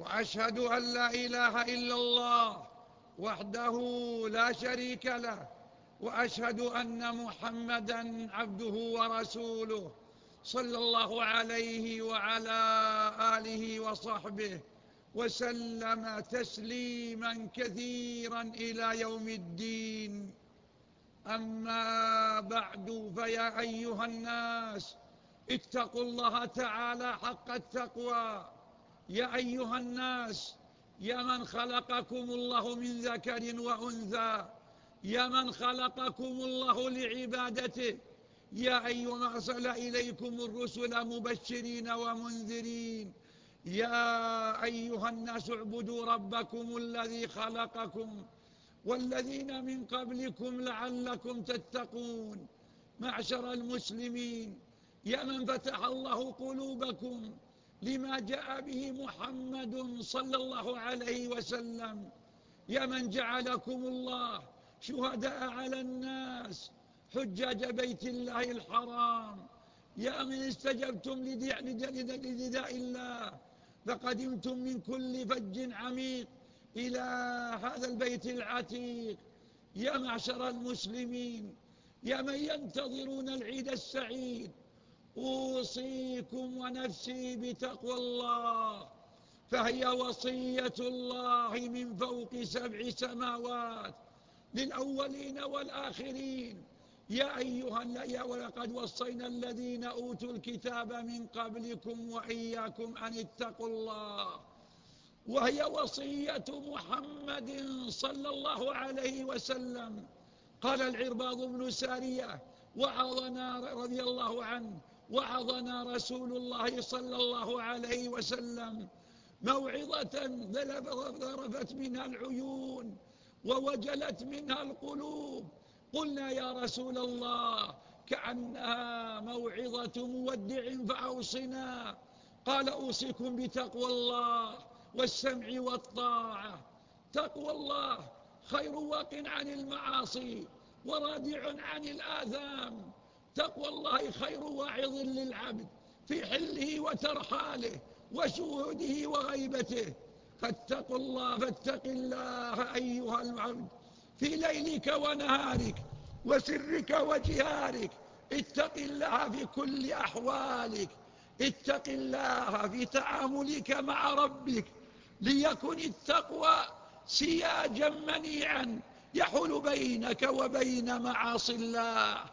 وأشهد أن لا إله إلا الله وحده لا شريك له وأشهد أن محمدا عبده ورسوله صلى الله عليه وعلى آله وصحبه وسلم تسليما كثيرا إلى يوم الدين. أما بعد فيا أيها الناس اتقوا الله تعالى حق التقوى. يا أيها الناس يا من خلقكم الله من ذكر وأنثى يا من خلقكم الله لعبادته يا أيها أرسل إليكم الرسل مبشرين ومنذرين يا أيها الناس اعبدوا ربكم الذي خلقكم والذين من قبلكم لعلكم تتقون. معشر المسلمين يا من فتح الله قلوبكم لما جاء به محمد صلى الله عليه وسلم. يا من جعلكم الله شهداء على الناس حجاج بيت الله الحرام. يا من استجبتم لنداء الله فقدمتم من كل فج عميق إلى هذا البيت العتيق. يا معشر المسلمين يا من ينتظرون العيد السعيد أوصيكم ونفسي بتقوى الله فهي وصية الله من فوق سبع سماوات للأولين والآخرين. يا أيها يا ولقد وصينا الذين أوتوا الكتاب من قبلكم وإياكم أن اتقوا الله. وهي وصية محمد صلى الله عليه وسلم. قال العرباض بن سارية وعظنا رضي الله عنه وعظنا رسول الله صلى الله عليه وسلم موعظة ذرفت منها العيون ووجلت منها القلوب. قلنا يا رسول الله كأنها موعظة مودع فأوصنا. قال أوصيكم بتقوى الله والسمع والطاعة. تقوى الله خير واق عن المعاصي ورادع عن الآثام. تقوى الله خير واعظ للعبد في حله وترحاله وشهوده وغيبته. فاتقوا الله فاتق الله أيها العبد. في ليلك ونهارك وسرك وجهارك اتق الله في كل أحوالك. اتق الله في تعاملك مع ربك. ليكن التقوى سياجا منيعا يحول بينك وبين معاصي الله.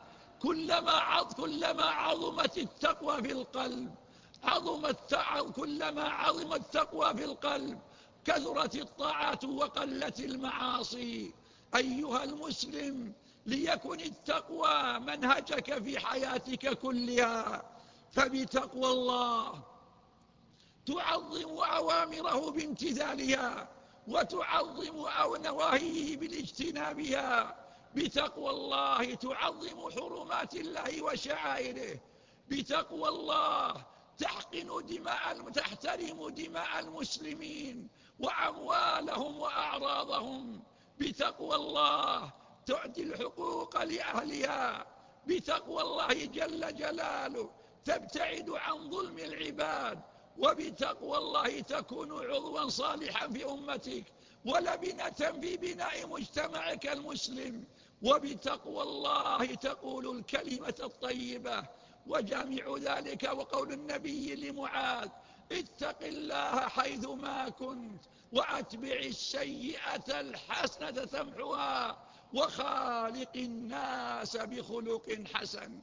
كلما عظ كلما عظمت التقوى في القلب عظمت كلما عظمت التقوى في القلب كثرت الطاعات وقلت المعاصي. أيها المسلم ليكن التقوى منهجك في حياتك كلها فبتقوى الله. تعظم أوامره بامتثالها وتعظم نواهيه بالاجتنابها. بتقوى الله تعظم حرمات الله وشعائره. بتقوى الله تحقن دماء تحترم دماء المسلمين وأموالهم وأعراضهم. بتقوى الله تعطي الحقوق لأهلها. بتقوى الله جل جلاله تبتعد عن ظلم العباد. وبتقوى الله تكون عضوا صالحا في أمتك. ولبنة في بناء مجتمعك المسلم. وبتقوى الله تقول الكلمة الطيبة وجامع ذلك وقول النبي لمعاذ اتق الله حيث ما كنت وأتبع السيئة الحسنة تمحها وخالق الناس بخلق حسن.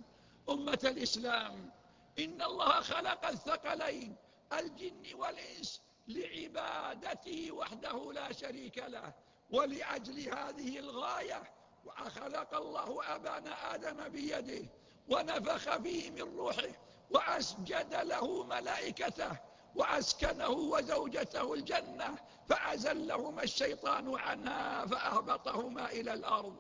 أمة الإسلام إن الله خلق الثقلين الجن والإنس لعبادته وحده لا شريك له ولأجل هذه الغاية وخلق الله أبانا آدم بيده ونفخ فيه من روحه وأسجد له ملائكته وأسكنه وزوجته الجنة فأزلهما الشيطان عنها فأهبطهما إلى الأرض.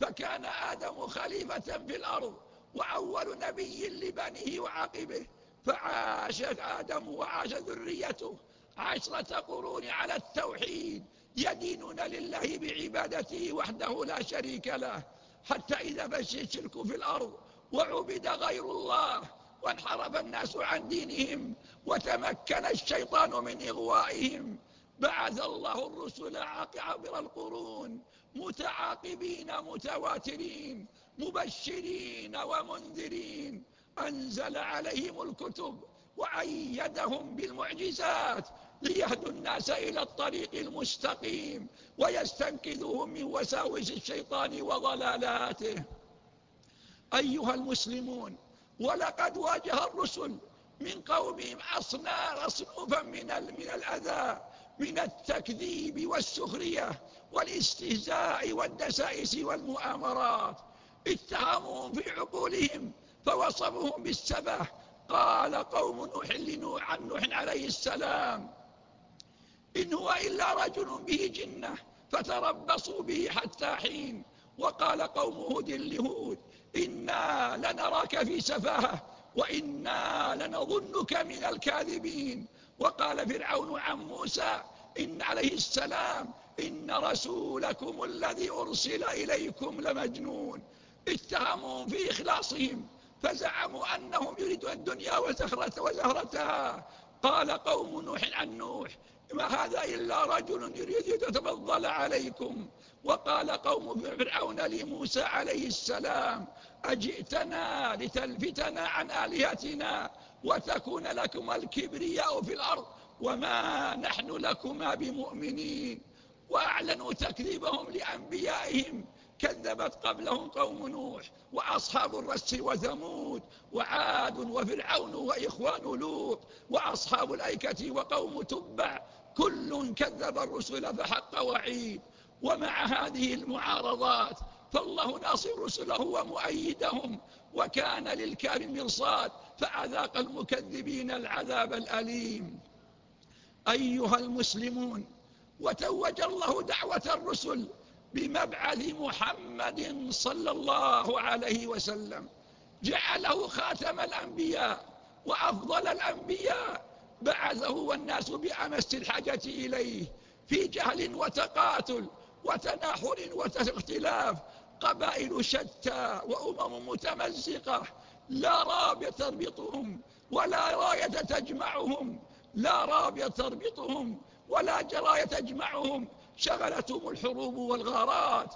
فكان آدم خليفة في الأرض وأول نبي لبنيه وعقبه. فعاش آدم وعاش ذريته عشرة قرون على التوحيد. يدينون لله بعبادته وحده لا شريك له حتى إذا فشي الشرك في الأرض وعبد غير الله وانحرف الناس عن دينهم وتمكن الشيطان من إغوائهم. بعث الله الرسل عبر القرون متعاقبين متواترين مبشرين ومنذرين. أنزل عليهم الكتب وأيدهم بالمعجزات ليهدوا الناس إلى الطريق المستقيم ويستنكذوهم من وساوس الشيطان وضلالاته. أيها المسلمون ولقد واجه الرسل من قومهم أصناف أصنوفا من, من الأذى من التكذيب والسخرية والاستهزاء والدسائس والمؤامرات. اتهموهم في عقولهم فوصفهم بالسبه. قال قوم نوح لنوح عن نوح عليه السلام إن هو إلا رجل به جنة فتربصوا به حتى حين. وقال قوم هود لهود إنا لنراك في سفاهة وإنا لنظنك من الكاذبين. وقال فرعون عن موسى إن عليه السلام إن رسولكم الذي أرسل إليكم لمجنون. اتهموا في إخلاصهم فزعموا أنهم يريدون الدنيا وزهرتها. قال قوم نوح عن نوح ما هذا إلا رجل يريد يتفضل عليكم. وقال قوم فرعون لموسى عليه السلام أجئتنا لتلفتنا عن آلهتنا وتكون لكم الكبرياء في الأرض وما نحن لكما بمؤمنين. وأعلنوا تكذيبهم لأنبيائهم كذبت قبلهم قوم نوح وأصحاب الرس وثمود وعاد وفرعون وإخوان لوط وأصحاب الأيكة وقوم تبع كل كذب الرسل فحق وعيد ومع هذه المعارضات فالله ناصر رسله ومؤيدهم وكان للكافر مرصاد فأذاق المكذبين العذاب الأليم. أيها المسلمون وتوج الله دعوة الرسل بمبعث محمد صلى الله عليه وسلم. جعله خاتم الأنبياء وأفضل الأنبياء. بعثه والناس بأمس الحاجة إليه في جهل وتقاتل وتناحر واختلاف قبائل شتى وأمم متمزقة لا رابط تربطهم ولا راية تجمعهم. لا رابط تربطهم ولا جراية تجمعهم. شغلتهم الحروب والغارات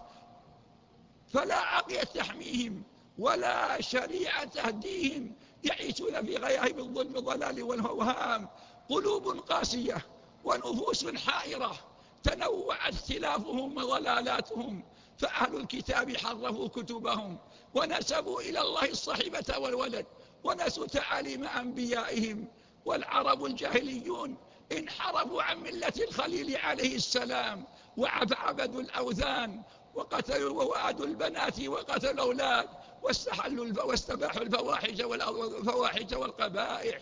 فلا عقية تحميهم ولا شريعة تهديهم. يعيشون في غياهب الظلم والضلال والهوهام قلوب قاسية ونفوس حائرة. تنوع اختلافهم وضلالاتهم. فأهل الكتاب حرفوا كتبهم ونسبوا إلى الله الصحبة والولد ونسوا تعاليم أنبيائهم. والعرب الجاهليون انحرفوا عن ملة الخليل عليه السلام وعبدوا الأوثان وقتلوا ووادوا البنات وقتلوا الأولاد واستحلوا واستباحوا الفواحش والفواحش والقبائح.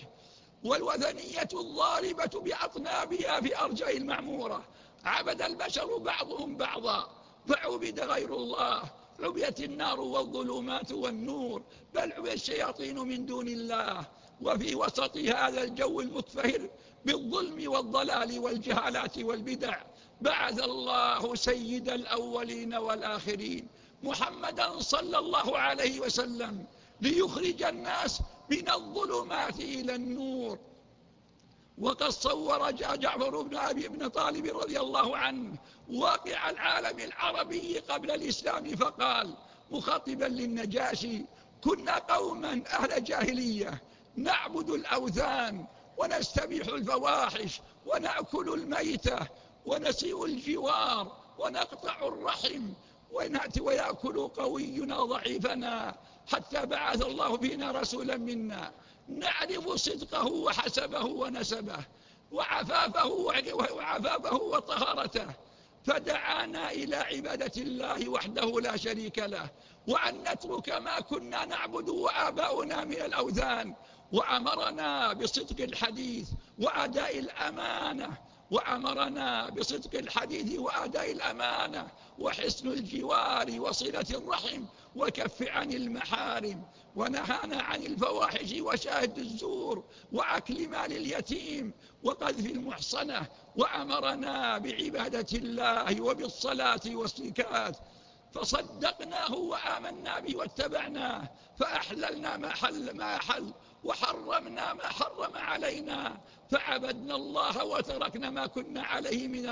والوثنية الضاربة بأطنابها في أرجاء المعمورة عبد البشر بعضهم بعضا فعبد غير الله. عبيت النار والظلمات والنور. بل عبد الشياطين من دون الله. وفي وسط هذا الجو المتفهر بالظلم والضلال والجهالات والبدع بعث الله سيد الأولين والآخرين محمدا صلى الله عليه وسلم ليخرج الناس من الظلمات إلى النور. وقد صور جعفر بن أبي بن طالب رضي الله عنه واقع العالم العربي قبل الإسلام فقال مخاطبا للنجاشي كنا قوما أهل جاهلية نعبد الأوثان ونستبيح الفواحش ونأكل الميتة ونسيء الجوار ونقطع الرحم ونأتي ويأكل قوينا ضعيفنا حتى بعث الله فينا رسولا منا. نعرف صدقه وحسبه ونسبه وعفافه وعفافه وطهارته فدعانا إلى عبادة الله وحده لا شريك له وأن نترك ما كنا نعبد وآباؤنا من الأوثان وأمرنا بصدق الحديث وأداء الأمانة وأمرنا بصدق الحديث وأداء الأمانة وحسن الجوار وصلة الرحم وكف عن المحارم ونهانا عن الفواحش وشاهد الزور وأكل مال اليتيم وقذف المحصنة وأمرنا بعبادة الله وبالصلاة والسكات فصدقناه وآمنا به واتبعناه فأحللنا ما حل ما حل وحرمنا ما حرم علينا فعبدنا الله وتركنا ما كنا عليه من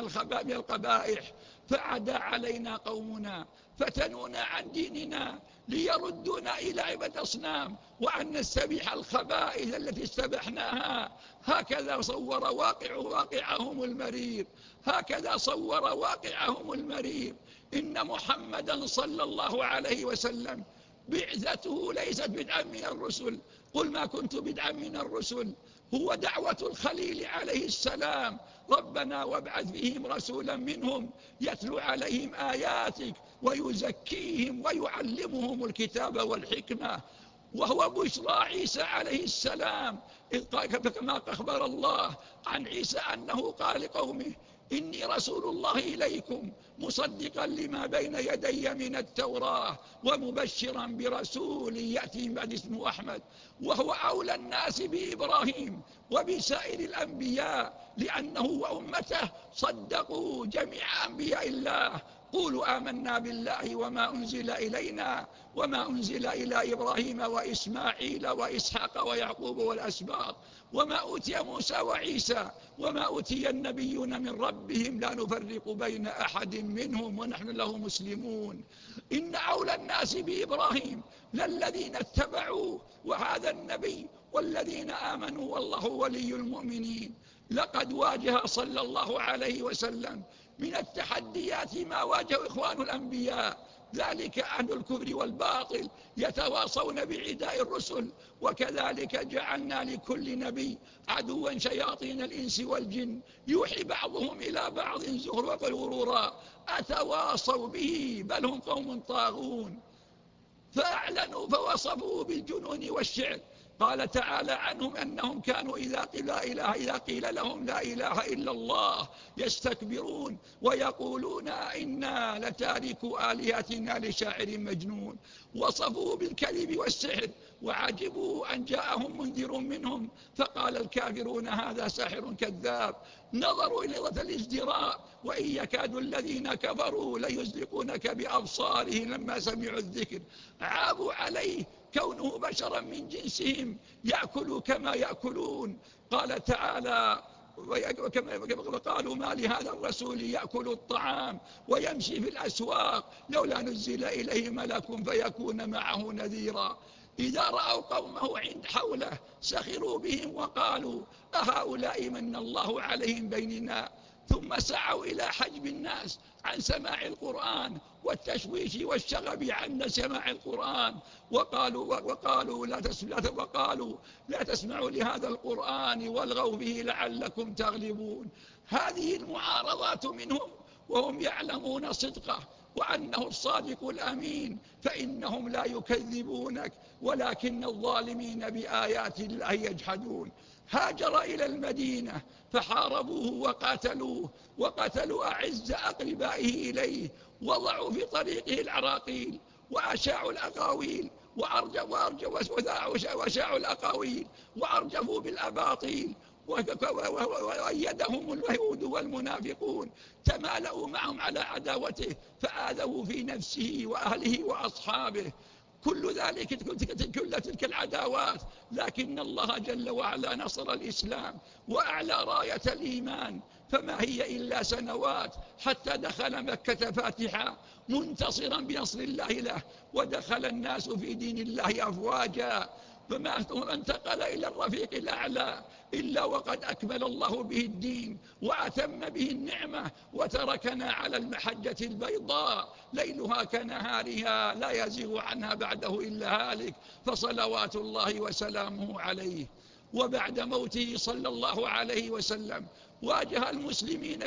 القبائح فعدا علينا قومنا فتنونا عن ديننا ليردونا إلى عبادة أصنام وأن نستبيح الخبائث التي استبحناها. هكذا صور واقع واقعهم المرير هكذا صور واقعهم المرير إن محمدا صلى الله عليه وسلم بعثته ليست بدعا من الرسل قل ما كنت بدعا من الرسل هو دعوة الخليل عليه السلام. ربنا وابعث فيهم رسولا منهم يتلو عليهم آياتك ويزكيهم ويعلمهم الكتاب والحكمة. وهو بشرى عيسى عليه السلام. إذ قال كما أخبر الله عن عيسى أنه قال لقومه إني رسول الله إليكم مصدقا لما بين يدي من التوراة ومبشرا برسول يأتي بعد اسمه أحمد وهو أولى الناس بإبراهيم وبسائر الأنبياء لأنه وأمته صدقوا جميع أنبياء الله قولوا آمنا بالله وما أنزل إلينا وما أنزل إلى إبراهيم وإسماعيل وإسحاق ويعقوب والأسباط وما أوتي موسى وعيسى وما أوتي النبيون من ربهم لا نفرق بين أحد منهم ونحن له مسلمون. إن أولى الناس بإبراهيم للذين اتبعوا وهذا النبي والذين آمنوا والله ولي المؤمنين. لقد واجه صلى الله عليه وسلم من التحديات ما واجه إخوان الأنبياء. ذلك أهل الكفر والباطل يتواصون بعداء الرسل وكذلك جعلنا لكل نبي عدوا شياطين الإنس والجن. يوحي بعضهم إلى بعض زخرف الغرورا أتواصوا به؟ بل هم قوم طاغون. فأعلنوا فوصفوا بالجنون والشعر. قال تعالى عنهم أنهم كانوا إذا قيل, لا إله إذا قيل لهم لا إله إلا الله يستكبرون ويقولون إنا لتاركوا آلهتنا لشاعر مجنون. وصفوا بالكذب والسحر وعجبوا أن جاءهم منذر منهم. فقال الكافرون هذا ساحر كذاب. نظروا إلى لظة الازدراء وإن يكاد الذين كفروا ليزلقونك بأبصارهم لما سمعوا الذكر. عابوا عليه كونه بشرا من جنسهم يأكل كما يأكلون. قال تعالى وقالوا ما لهذا الرسول يأكل الطعام ويمشي في الأسواق لولا نزل إليه ملك فيكون معه نذيرا. إذا رأوا قومه عند حوله سخروا بهم وقالوا أهؤلاء من الله عليهم بيننا؟ ثم سعوا إلى حجب الناس عن سماع القرآن والتشويش والشغب عن سماع القرآن. وقالوا, وقالوا, لا وقالوا لا تسمعوا لهذا القرآن والغوا به لعلكم تغلبون. هذه المعارضات منهم وهم يعلمون صدقه وأنه الصادق الأمين فإنهم لا يكذبونك ولكن الظالمين بآيات الله يجحدون. هاجر إلى المدينة فحاربوه وقاتلوه وقتلوا أعز أقربائه إليه وضعوا في طريقه العراقيل وأشاعوا الأقاويل وأرجوا وشاعوا الأقاويل وأرجفوا بالأباطيل وأيدهم اليهود والمنافقون تمالؤوا معهم على عداوته فآذوا في نفسه وأهله وأصحابه. كل ذلك كل تلك العداوات لكن الله جل وعلا نصر الإسلام وأعلى راية الإيمان فما هي إلا سنوات حتى دخل مكة فاتحا منتصرا بنصر الله له ودخل الناس في دين الله أفواجا. فما انتقل إلى الرفيق الأعلى إلا وقد أكمل الله به الدين وأتم به النعمة وتركنا على المحجة البيضاء. ليلها كنهارها لا يزيغ عنها بعده إلا هالك فصلوات الله وسلامه عليه. وبعد موته صلى الله عليه وسلم واجه المسلمين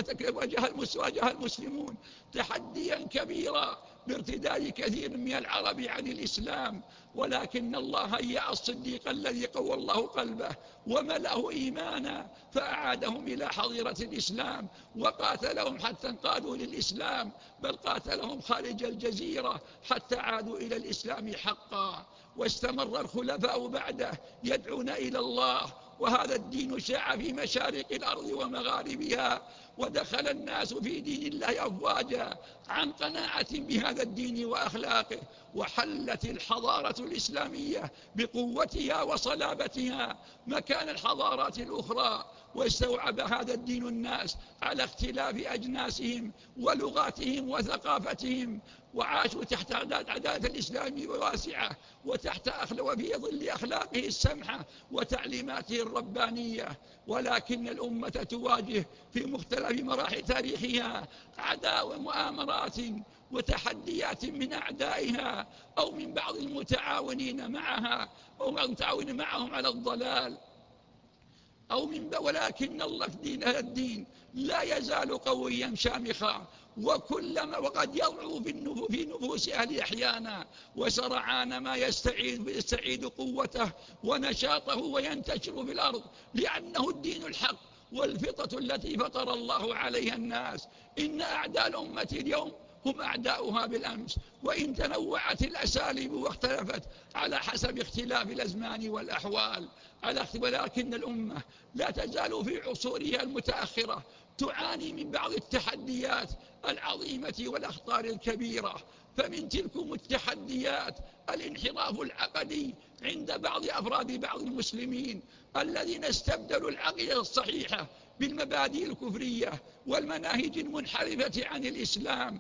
واجه المسلمون تحديا كبيرا بارتداد كثير من العرب عن الإسلام ولكن الله هيأ الصديق الذي قوى الله قلبه وملأه إيمانا فأعادهم إلى حظيرة الإسلام وقاتلهم حتى انقادوا للإسلام بل قاتلهم خارج الجزيرة حتى عادوا إلى الإسلام حقا. واستمر الخلفاء بعده يدعون إلى الله وهذا الدين شاع في مشارق الأرض ومغاربها ودخل الناس في دين الله أفواجا عن قناعة بهذا الدين وأخلاقه وحلت الحضارة الإسلامية بقوتها وصلابتها. مكان الحضارات الأخرى واستوعب هذا الدين الناس على اختلاف أجناسهم ولغاتهم وثقافتهم. وعاشوا تحت عدالة الإسلام واسعة وتحت أخل وفي ظل أخلاقه السمحة وتعليماته الربانية. ولكن الأمة تواجه في مختلف مراحل تاريخها أعداء ومؤامرات وتحديات من أعدائها أو من بعض المتعاونين معها أو المتعاونين معهم على الضلال أو من ولكن الله في دين الدين لا يزال قويا شامخا وكلما وقد يضعف في نفوس أهل أحيانا وسرعان ما يستعيد, يستعيد قوته ونشاطه وينتشر في الأرض لأنه الدين الحق. والفطة التي فطر الله عليها الناس. إن أعداء الأمة اليوم هم أعداؤها بالأمس وإن تنوعت الأساليب واختلفت على حسب اختلاف الأزمان والأحوال. على ولكن الأمة لا تزال في عصورها المتأخرة تعاني من بعض التحديات العظيمة والأخطار الكبيرة فمن تلكم التحديات الانحراف العقدي عند بعض أفراد بعض المسلمين الذين استبدلوا العقيدة الصحيحة بالمبادئ الكفرية والمناهج المنحرفة عن الإسلام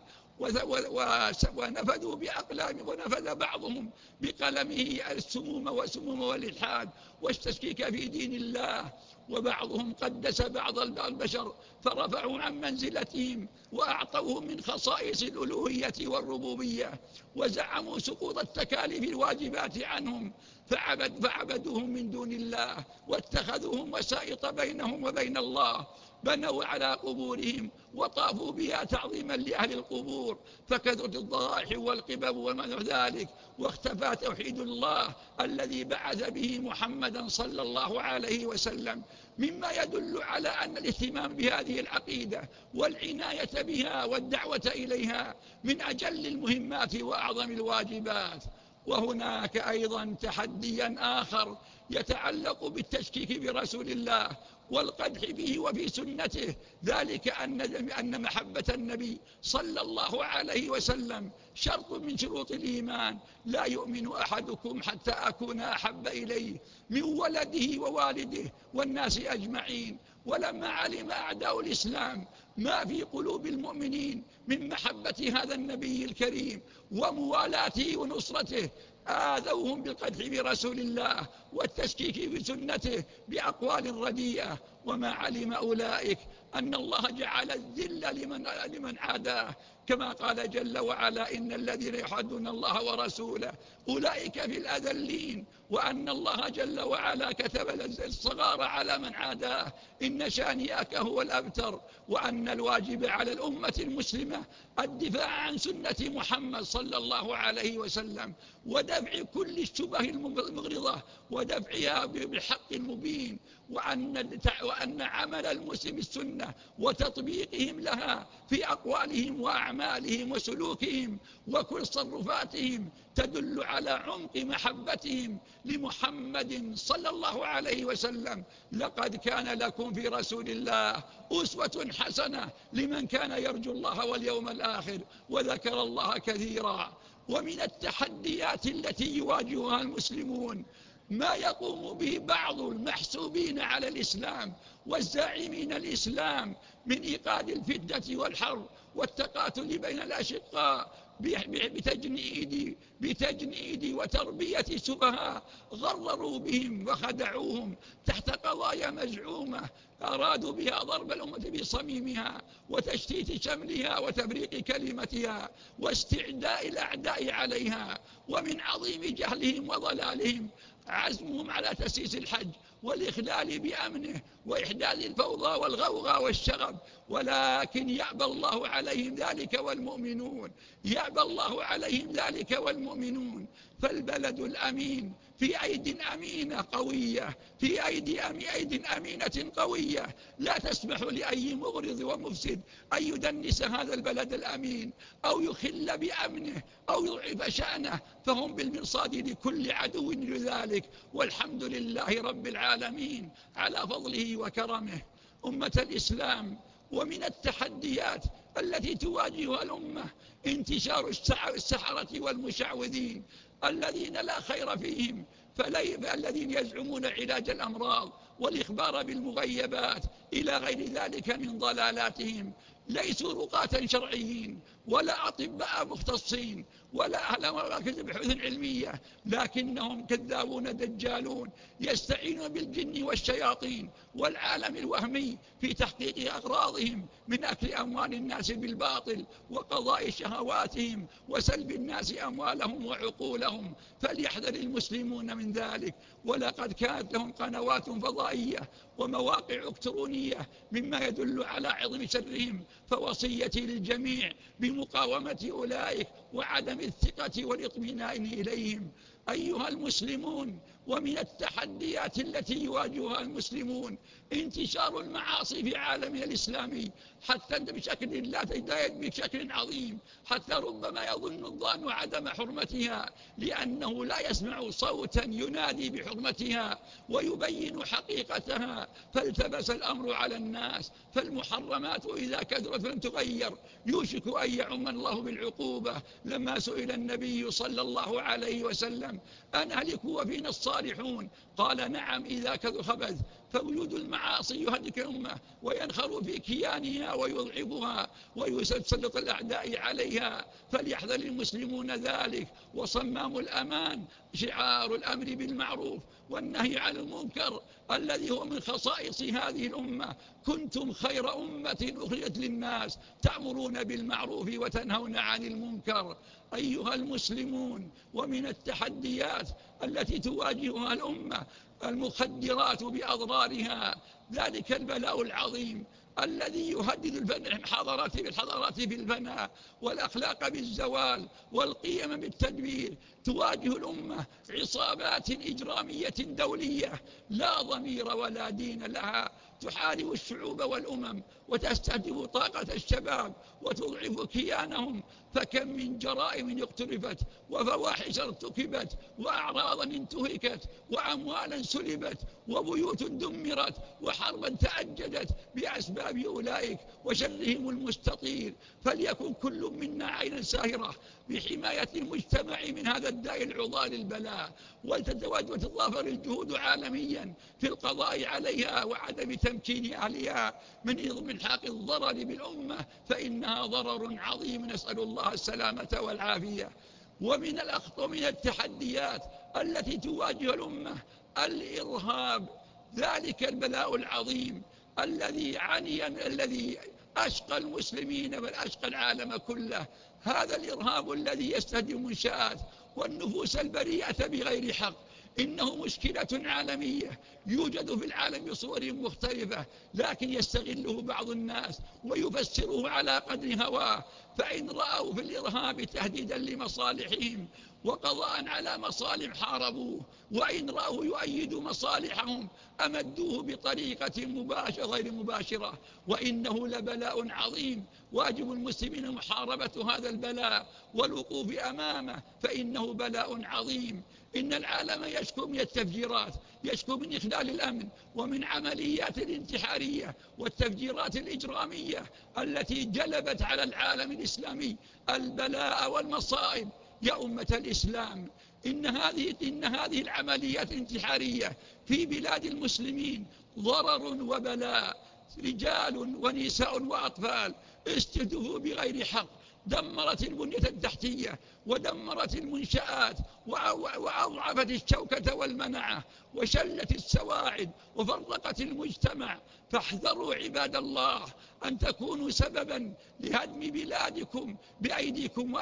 ونفذوا بأقلام ونفذ بعضهم بقلمه السموم وسموم والإلحاد والتشكيك في دين الله وبعضهم قدس بعض البشر فرفعوا عن منزلتهم وأعطوهم من خصائص الألوهية والربوبية وزعموا سقوط التكاليف الواجبات عنهم فعبد فعبدوهم من دون الله واتخذوهم وسائط بينهم وبين الله بنوا على قبورهم وطافوا بها تعظيما لأهل القبور فكثرت الضرائح والقبب ومنع ذلك واختفى توحيد الله الذي بعث به محمدا صلى الله عليه وسلم. مما يدل على أن الاهتمام بهذه العقيدة والعناية بها والدعوة إليها من أجل المهمات وأعظم الواجبات. وهناك أيضا تحديا آخر يتعلق بالتشكيك برسول الله والقدح به وفي سنته ذلك أن, أن محبة النبي صلى الله عليه وسلم شرط من شروط الإيمان. لا يؤمن أحدكم حتى أكون أحب إليه من ولده ووالده والناس أجمعين. ولما علم أعداء الإسلام ما في قلوب المؤمنين من محبة هذا النبي الكريم وموالاته ونصرته. آذوهم بالقدح برسول الله والتشكيك بسنته بأقوال رديئة. وما علم أولئك أن الله جعل الذل لمن, لمن عاداه. كما قال جل وعلا إن الذين يحدون الله ورسوله أولئك في الأذلين وأن الله جل وعلا كتب الصغار على من عاداه. إن شانئك هو الأبتر. وأن الواجب على الأمة المسلمة الدفاع عن سنة محمد صلى الله عليه وسلم ودفع كل الشبه المغرضة ودفعها بالحق المبين. وأن, وأن عمل المسلم السنة وتطبيقهم لها في أقوالهم وأعمالهم وسلوكهم وكل صرفاتهم تدل على عمق محبتهم لمحمد صلى الله عليه وسلم. لقد كان لكم في رسول الله أسوة حسنة لمن كان يرجو الله واليوم الآخر وذكر الله كثيرا. ومن التحديات التي يواجهها المسلمون ما يقوم به بعض المحسوبين على الإسلام والزاعمين الإسلام من إيقاد الفتنة والحرب والتقاتل بين الأشقاء بتجنيد, بتجنيد وتربية سفهاء غرروا بهم وخدعوهم تحت قضايا مزعومة أرادوا بها ضرب الأمة بصميمها وتشتيت شملها وتفريق كلمتها واستعداء الأعداء عليها ومن عظيم جهلهم وضلالهم عزمهم على تسييس الحج والإخلال بأمنه وإحداث الفوضى والغوغاء والشغب ولكن يأبى الله عليهم ذلك والمؤمنون يأبى الله عليهم ذلك والمؤمنون. فالبلد الأمين في أيد أمينة قوية في أيدي أيد أمينة قوية. لا تسمح لأي مغرض ومفسد أن يدنس هذا البلد الأمين أو يخل بأمنه أو يضعف شأنه. فهم بالمرصاد لكل عدو لذلك. والحمد لله رب العالمين. على فضله وكرمه. أمة الإسلام ومن التحديات التي تواجهها الأمة انتشار السحرة والمشعوذين الذين لا خير فيهم الذين يزعمون علاج الأمراض والإخبار بالمغيبات إلى غير ذلك من ضلالاتهم. ليسوا رقاة شرعيين ولا أطباء مختصين ولا أهل مراكز بحوث علمية لكنهم كذابون دجالون يستعينون بالجن والشياطين والعالم الوهمي في تحقيق أغراضهم من أكل أموال الناس بالباطل وقضاء شهواتهم وسلب الناس أموالهم وعقولهم. فليحذر المسلمون من ذلك. ولقد كانت لهم قنوات فضائية ومواقع إلكترونية مما يدل على عظم شرهم. فوصيتي للجميع بمقاومة أولئك وعدم الثقة والإطمئنان إليهم. أيها المسلمون ومن التحديات التي يواجهها المسلمون انتشار المعاصي في عالمنا الإسلامي حتى بشكل لا تزداد بشكل عظيم حتى ربما يظن الظان عدم حرمتها لأنه لا يسمع صوتا ينادي بحرمتها ويبين حقيقتها. فالتبس الأمر على الناس فالمحرمات إذا كثرت فلم تغير. يوشك أن يعم الله بالعقوبة. لما سئل النبي صلى الله عليه وسلم أن أهلكوا وفينا الصالحون قال نعم إذا كثر خبث فوجود المعاصي يهلك الأمة وينخر في كيانها ويضعفها ويسلط الأعداء عليها فليحذر المسلمون ذلك. وصمام الأمان شعار الأمر بالمعروف والنهي عن المنكر الذي هو من خصائص هذه الأمة. كنتم خير أمة أخرجت للناس تأمرون بالمعروف وتنهون عن المنكر. أيها المسلمون ومن التحديات التي تواجهها الأمة المخدرات بأضرارها. ذلك البلاء العظيم الذي يهدد الحضارات بالحضارات بالبناء والأخلاق بالزوال والقيم بالتدبير. تواجه الأمة عصابات إجرامية دولية لا ضمير ولا دين لها. تحارب الشعوب والأمم وتستهدف طاقة الشباب وتضعف كيانهم فكم من جرائم اقترفت وفواحش ارتكبت وأعراضا انتهكت وأموالا سلبت وبيوت دمرت وحربا تأجدت بأسباب أولئك وشرهم المستطير. فليكن كل منا عينا ساهرة بحماية المجتمع من هذا الداء العضال البلاء. ولتتواجد وتتضافر الجهود عالميا في القضاء عليها وعدم تمكين أهلها من إضمحاق الضرر بالأمة فإنها ضرر عظيم. نسأل الله السلامة والعافية. ومن الأخطر من التحديات التي تواجه الأمة الإرهاب. ذلك البلاء العظيم الذي عني الذي أشقى المسلمين بل أشقى العالم كله. هذا الإرهاب الذي يستهدم منشآت والنفوس البريئة بغير حق. إنه مشكلة عالمية. يوجد في العالم بصور مختلفة لكن يستغله بعض الناس ويفسره على قدر هواه. فإن رأوا في الإرهاب تهديدا لمصالحهم وقضاء على مصالح حاربوه وإن رأوا يؤيد مصالحهم أمدوه بطريقة مباشرة غير مباشرة. وإنه لبلاء عظيم. واجب المسلمين محاربة هذا البلاء والوقوف أمامه فإنه بلاء عظيم. إن العالم يشكو من التفجيرات يشكو من إخلال الأمن ومن عمليات الانتحارية والتفجيرات الإجرامية التي جلبت على العالم الإسلامي البلاء والمصائب يا أمة الإسلام. إن هذه, إن هذه العمليات الانتحارية في بلاد المسلمين ضرر وبلاء. رجال ونساء وأطفال استهدفوا بغير حق. دمرت البنية التحتية ودمرت المنشآت وأضعفت الشوكة والمنعة وشلت السواعد وفرقت المجتمع. فاحذروا عباد الله أن تكونوا سببا لهدم بلادكم بأيديكم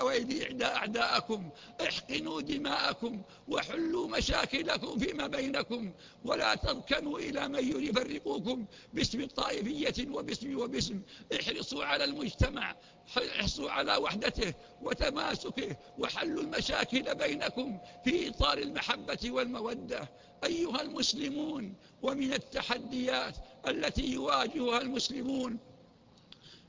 وأيدي أعداءكم. احقنوا دماءكم وحلوا مشاكلكم فيما بينكم. ولا تركنوا إلى من يفرقوكم باسم الطائفية وباسم وباسم. احرصوا على المجتمع احرصوا على وحدته وتماسكه وحلوا المشاكل بينكم في إطار المحبة والمودة. أيها المسلمون ومن التحديات التي يواجهها المسلمون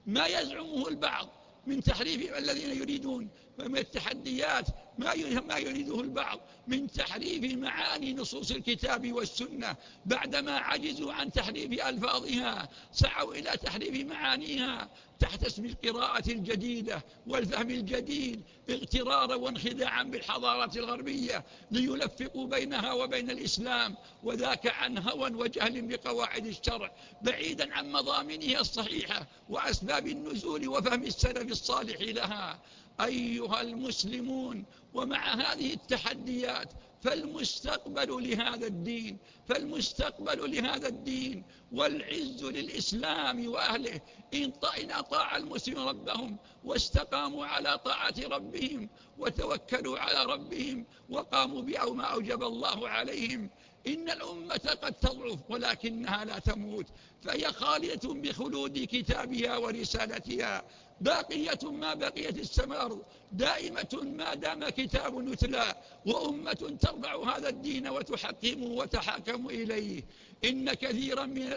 ما يزعمه البعض من تحريف الذين يريدون ومن التحديات ما يريده البعض من تحريف معاني نصوص الكتاب والسنة بعدما عجزوا عن تحريف ألفاظها سعوا إلى تحريف معانيها تحت اسم القراءة الجديدة والفهم الجديد اغترارا وانخداعا بالحضارة الغربية ليلفقوا بينها وبين الإسلام وذاك عن هوى وجهل بقواعد الشرع بعيدا عن مضامنها الصحيحة وأسباب النزول وفهم السلف الصالح لها. أيها المسلمون ومع هذه التحديات فالمستقبل لهذا الدين فالمستقبل لهذا الدين والعز للإسلام وأهله. إن أطاع المسلمين ربهم واستقاموا على طاعة ربهم وتوكلوا على ربهم وقاموا بأو ما أوجب الله عليهم إن الأمة قد تضعف ولكنها لا تموت فهي خالية بخلود كتابها ورسالتها. باقية ما بقيت السماء دائمة ما دام كتاب يتلى وأمة ترفع هذا الدين وتحكمه وتحاكم إليه. إن كثيرا من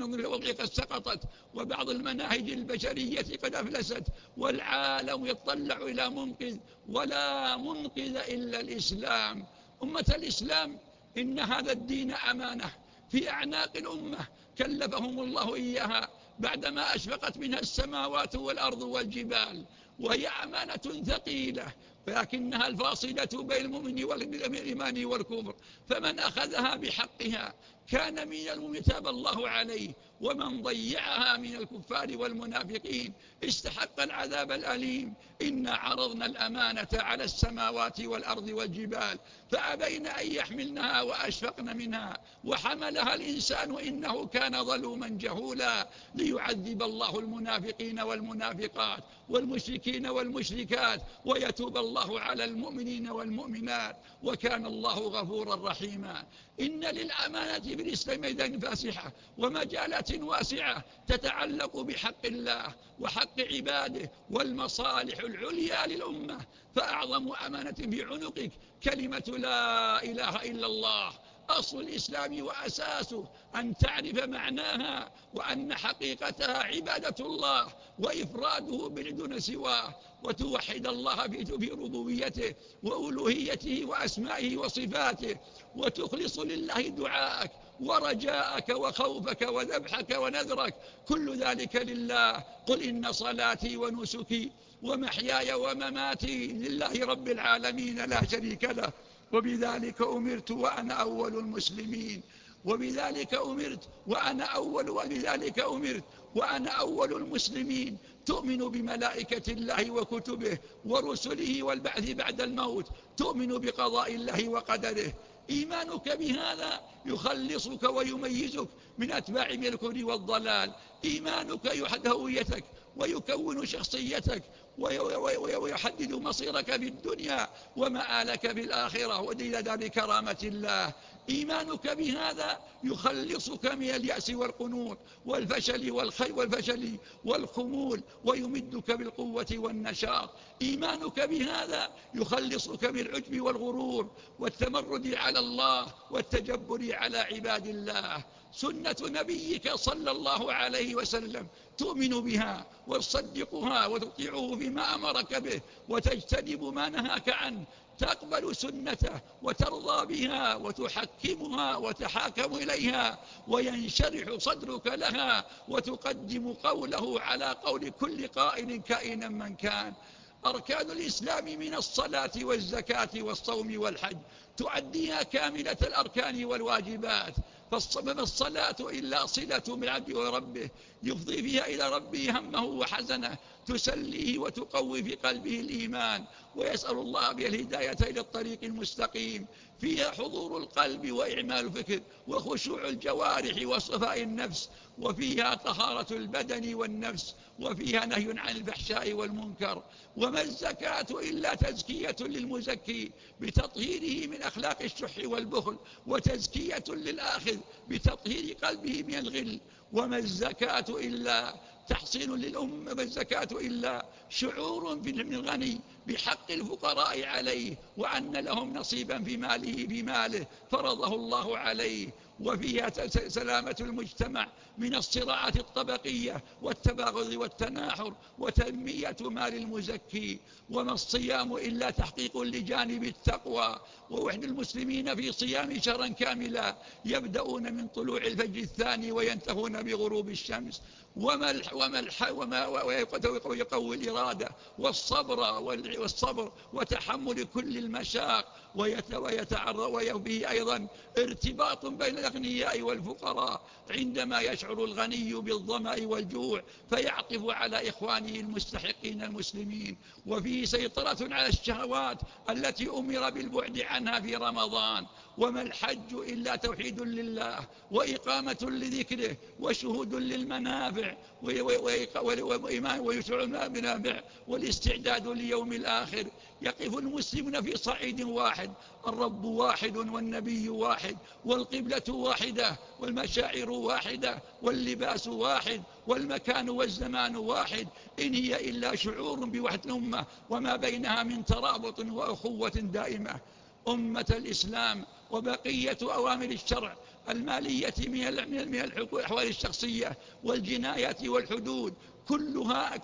من الوضع قد سقطت وبعض المناهج البشرية قد أفلست والعالم يطلع إلى منقذ ولا منقذ إلا الإسلام. أمة الإسلام إن هذا الدين أمانة في أعناق الأمة. كلفهم الله إياها بعدما أشفقت منها السماوات والأرض والجبال وهي أمانة ثقيلة لكنها الفاصلة بين المؤمن والإيمان والكفر فمن أخذها بحقها كان من المؤمن تاب الله عليه ومن ضيعها من الكفار والمنافقين. استحق العذاب الأليم. إنا عرضنا الأمانة على السماوات والأرض والجبال فأبين أن يحملنها وأشفقن منها. وحملها الإنسان إنه كان ظلوما جهولا. ليعذب الله المنافقين والمنافقات والمشركين والمشركات ويتوب الله على المؤمنين والمؤمنات. وكان الله غفورا رحيما. إن للأمانة في الإسلام ميدان فاسحة ومجالات واسعة تتعلق بحق الله وحق عباده والمصالح العليا للأمة. فأعظم أمانة في عنقك كلمة لا إله إلا الله. أصل الإسلام وأساسه أن تعرف معناها وأن حقيقتها عبادة الله وإفراده بدون سواه. وتوحد الله في ربوبيته وألوهيته وأسمائه وصفاته. وتخلص لله دعاءك ورجاءك وخوفك وذبحك ونذرك كل ذلك لله. قل إن صلاتي ونسكي ومحياي ومماتي لله رب العالمين لا شريك له. وبذلك أمرت وأنا أول المسلمين. وبذلك أمرت وأنا أول وبذلك أمرت وأنا أول المسلمين. تؤمن بملائكة الله وكتبه ورسله والبعث بعد الموت. تؤمن بقضاء الله وقدره. إيمانك بهذا يخلصك ويميزك من أتباع الكفر والضلال. إيمانك يحد هويتك ويكون شخصيتك ويحدد مصيرك في الدنيا ومآلك في الآخرة. ودين دار كرامة الله. إيمانك بهذا يخلصك من اليأس والقنوط والفشل والخي والفشل والخمول ويمدك بالقوة والنشاط. إيمانك بهذا يخلصك من العجب والغرور والتمرد على الله والتجبر على عباد الله. سنة نبيك صلى الله عليه وسلم تؤمن بها وتصدقها وتطيعه بما أمرك به وتجتنب ما نهاك عنه. تقبل سنته وترضى بها وتحكمها وتحاكم إليها وينشرح صدرك لها وتقدم قوله على قول كل قائل كائنا من كان. أركان الإسلام من الصلاة والزكاة والصوم والحج تؤديها كاملة الأركان والواجبات. فما الصلاة إلا صلة من عبد وربه يفضي فيها إلى ربه همه وحزنه تسليه وتقوي في قلبه الإيمان ويسأل الله بها الهداية إلى الطريق المستقيم. فيها حضور القلب وإعمال الفكر وخشوع الجوارح وصفاء النفس وفيها طهارة البدن والنفس وفيها نهي عن الفحشاء والمنكر وما الزكاة إلا تزكية للمزكي بتطهيره من أخلاق الشح والبخل وتزكية للآخذ بتطهير قلبه من الغل. وما الزكاة إلا تحصين للأمة الزكاة إلا شعور من الغني بحق الفقراء عليه وأن لهم نصيبا في ماله في ماله فرضه الله عليه. وفيها سلامة المجتمع من الصراعات الطبقية والتباغض والتناحر وتنمية مال المزكي. وما الصيام إلا تحقيق لجانب التقوى. ووحد المسلمين في صيام شهرا كاملا يبدأون من طلوع الفجر الثاني وينتهون بغروب الشمس. وما وما وما ويقوي الإرادة والصبر والصبر وتحمل كل المشاق. ويتعرض ويبيه أيضا ارتباط بين الأغنياء والفقراء عندما يشعر الغني بالظمأ والجوع فيعطف على إخوانه المستحقين المسلمين. وفيه سيطرة على الشهوات التي أمر بالبعد عنها في رمضان وما الحج إلا توحيد لله وإقامة لذكره وشهود للمنافع ويشعر المنافع والاستعداد ليوم الآخر. يقف المسلمون في صعيد واحد الرب واحد والنبي واحد والقبلة واحدة والمشاعر واحدة واللباس واحد والمكان والزمان واحد. إن هي إلا شعور بوحد الأمة وما بينها من ترابط وأخوة دائمة. أمة الإسلام وبقية أوامر الشرع المالية من الأحوال الشخصية والجنايات والحدود كلها,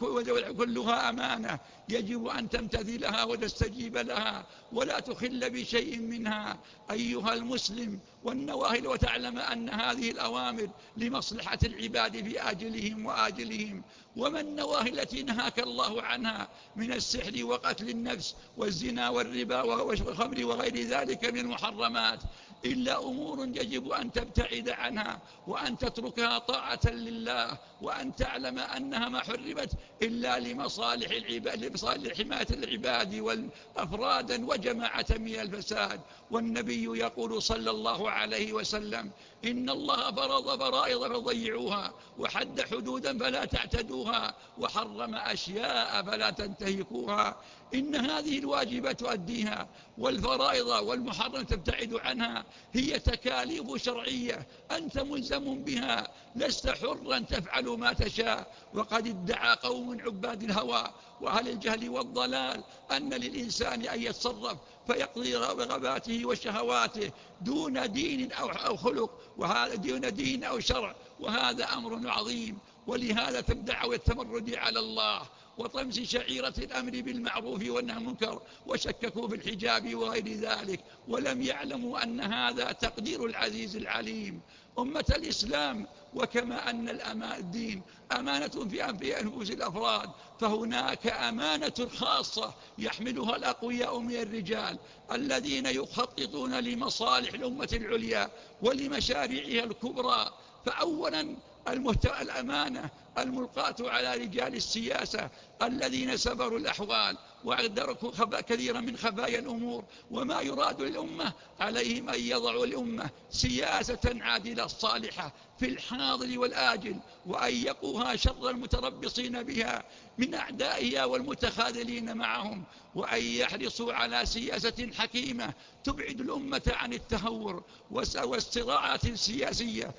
كلها أمانة. يجب أن تمتثلها وتستجيب لها ولا تخل بشيء منها. أيها المسلم والنواهل وتعلم أن هذه الأوامر لمصلحة العباد في آجلهم وآجلهم. وما النواهي التي نهاك الله عنها من السحر وقتل النفس والزنا والربا والخمر وغير ذلك من المحرمات؟ إلا أمور يجب أن تبتعد عنها وأن تتركها طاعة لله وأن تعلم أنها ما حرمت إلا لمصالح العباد لمصالح حماية العباد والأفرادا وجماعة من الفساد. والنبي يقول صلى الله عليه وسلم إن الله فرض فرائض فضيعوها وحد حدودا فلا تعتدوها وحرم أشياء فلا تنتهكوها. إن هذه الواجبة تؤديها والفرائض والمحرم تبتعد عنها هي تكاليف شرعية أنت ملزم بها. لست حرا تفعل ما تشاء. وقد ادعى قوم عباد الهوى وأهل الجهل والضلال أن للإنسان أن يتصرف فيقضي رغباته وشهواته دون دين أو خلق وهذا دون دين أو شرع وهذا أمر عظيم. ولهذا تبدع والتمرد على الله. وطمس شعيرة الأمر بالمعروف والنهي عن المنكر وشككوا في الحجاب وغير ذلك ولم يعلموا أن هذا تقدير العزيز العليم. أمة الإسلام وكما أن الدين أمانة في أنفس الأفراد فهناك أمانة خاصة يحملها الأقوياء من الرجال الذين يخططون لمصالح الأمة العليا ولمشاريعها الكبرى. فأولا الأمانة الملقاة على رجال السياسة الذين سبروا الأحوال. وأدركوا كثيرا من خفايا الأمور وما يراد للأمة عليهم أن يضعوا الأمة سياسة عادلة صالحة في الحاضر والآجل وأن يقوها شر المتربصين بها من أعدائها والمتخاذلين معهم وأن يحرصوا على سياسة حكيمة تبعد الأمة عن التهور والصراعات السياسية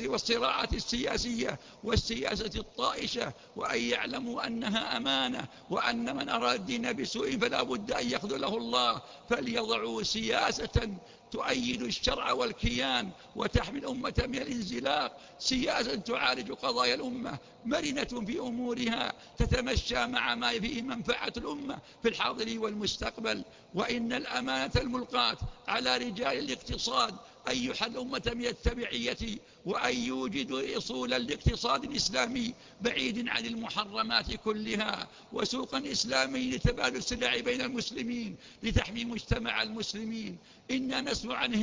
والصراعات السياسية والسياسة الطائشة وأن يعلموا أنها أمانة وأن من أراد الدين بسوء فلا بد أن يخذله الله فليضعوا سياسة تؤيد الشرع والكيان وتحمي الأمة من الانزلاق. سياسة تعالج قضايا الأمة مرنة في أمورها تتمشى مع ما فيه منفعة الأمة في الحاضر والمستقبل. وإن الأمانة الملقاة على رجال الاقتصاد أن يحل الأمة من التبعية وأن يوجدوا أصول الاقتصاد الإسلامي بعيد عن المحرمات كلها وسوقا إسلامي لتبادل السلع بين المسلمين لتحمي مجتمع المسلمين. إنا نسمع عن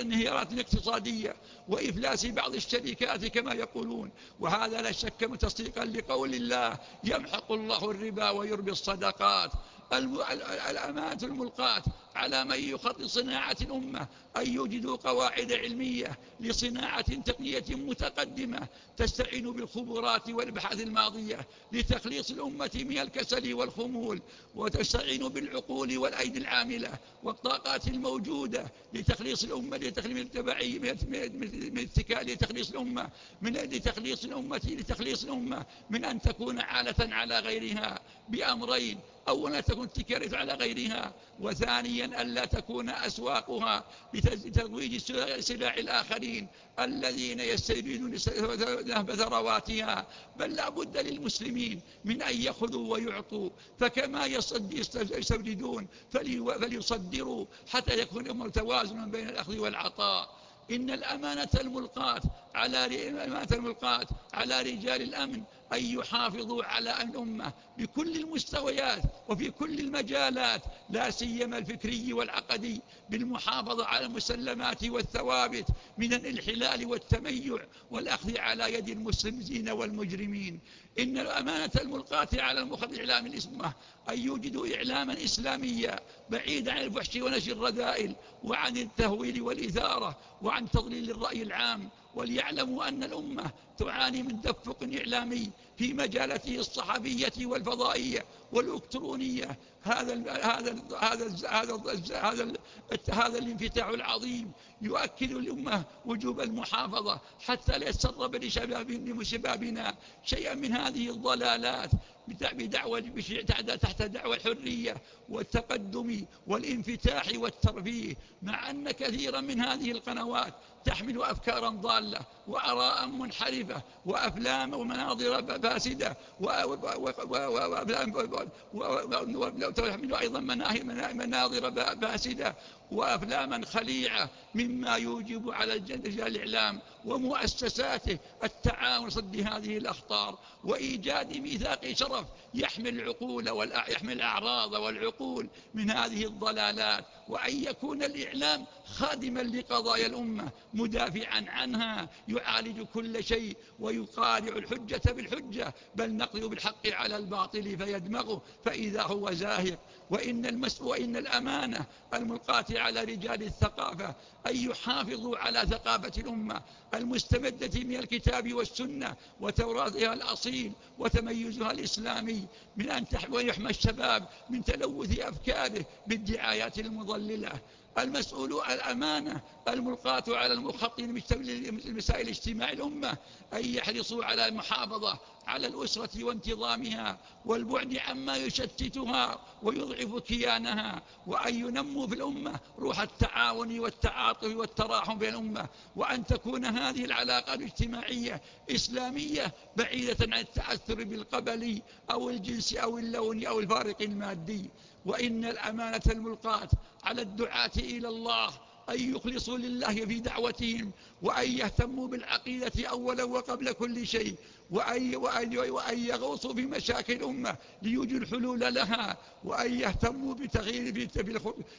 انهيارات اقتصادية وإفلاس بعض الشركات كما يقولون وهذا لا شك متصديقا لقول الله يمحق الله الربا ويربي الصدقات الأمانة الملقاة. على من يخطط صناعة الأمة أن يوجدوا قواعد علمية لصناعة تقنية متقدمة تستعين بالخبرات والبحث الماضية لتخليص الأمة من الكسل والخمول وتستعين بالعقول والأيدي العاملة والطاقات الموجودة لتخليص الأمة لتخليص التبعي من اتكال لتخليص الأمة من لتخليص الأمة لتخليص الأمة من أن تكون عالة على غيرها بأمرين أولا تكون تكرت على غيرها وثانيا ألا تكون أسواقها لترويج سلاح الآخرين الذين يستيرون نهب ثرواتها بل لا بد للمسلمين من أن يأخذوا ويعطوا. فكما يستوردون فليصدروا حتى يكون الأمر توازن بين الأخذ والعطاء. إن الأمانة الملقاة على الأمانة الملقاة على رجال الأمن أن يحافظوا على الأمة بكل المستويات وفي كل المجالات لا سيما الفكري والعقدي بالمحافظة على المسلمات والثوابت من الانحلال والتميع والأخذ على يد المسلمين والمجرمين. إن الأمانة الملقاة على المخرج إعلام الإسمة أن يوجدوا إعلاما إسلاميا بعيد عن الفحش ونشر الرذائل وعن التهويل والإثارة وعن تضليل الرأي العام وليعلموا أن الأمة تعاني من تدفق إعلامي في مجالته الصحفية والفضائية والإلكترونية. هذا هذا هذا هذا هذا هذا الانفتاح العظيم يؤكد الأمة وجوب المحافظة حتى لا يتسرب لشبابنا شيئا من هذه الضلالات بدعوة تحت دعوة الحرية والتقدم والانفتاح والترفيه. مع أن كثيرا من هذه القنوات تحمل أفكارا ضالة وأراء منحرفة وأفلام ومناظر فاسدة وتحمل أيضا مناظر فاسدة وأفلاما خليعة مما يوجب على رجال الإعلام ومؤسساته التعاون ضد هذه الأخطار وإيجاد ميثاق شرف يحمل العقول ويحمل الأعراض والعقول من هذه الضلالات وأن يكون الإعلام خادما لقضايا الأمة مدافعا عنها يعالج كل شيء ويقارع الحجة بالحجة بل نقضي بالحق على الباطل فيدمغه فإذا هو زاهق وإن, المس وإن الأمانة الملقاة على رجال الثقافة أن يحافظوا على ثقافة الأمة المستمدة من الكتاب والسنة وتوراثها الأصيل وتميزها الإسلامي من أن يحمى الشباب من تلوث أفكاره بالدعايات المضللة. المسؤول الأمانة الملقاة على المخطين لمسائل اجتماع الأمة أن يحرصوا على المحافظة على الأسرة وانتظامها والبعد عما يشتتها ويضعف كيانها وأن ينموا في الأمة روح التعاون والتعاطف والتراحم بين الأمة وأن تكون هذه العلاقة الاجتماعية إسلامية بعيدة عن التأثر بالقبل أو الجنس أو اللون أو الفارق المادي. وإن الأمانة الملقاة على الدعاة إلى الله أن يخلصوا لله في دعوتهم وأن يهتموا بالعقيدة أولا وقبل كل شيء وأن, وأن, وأن يغوصوا في مشاكل الأمة ليوجدوا الحلول لها وأن يهتموا بتغيير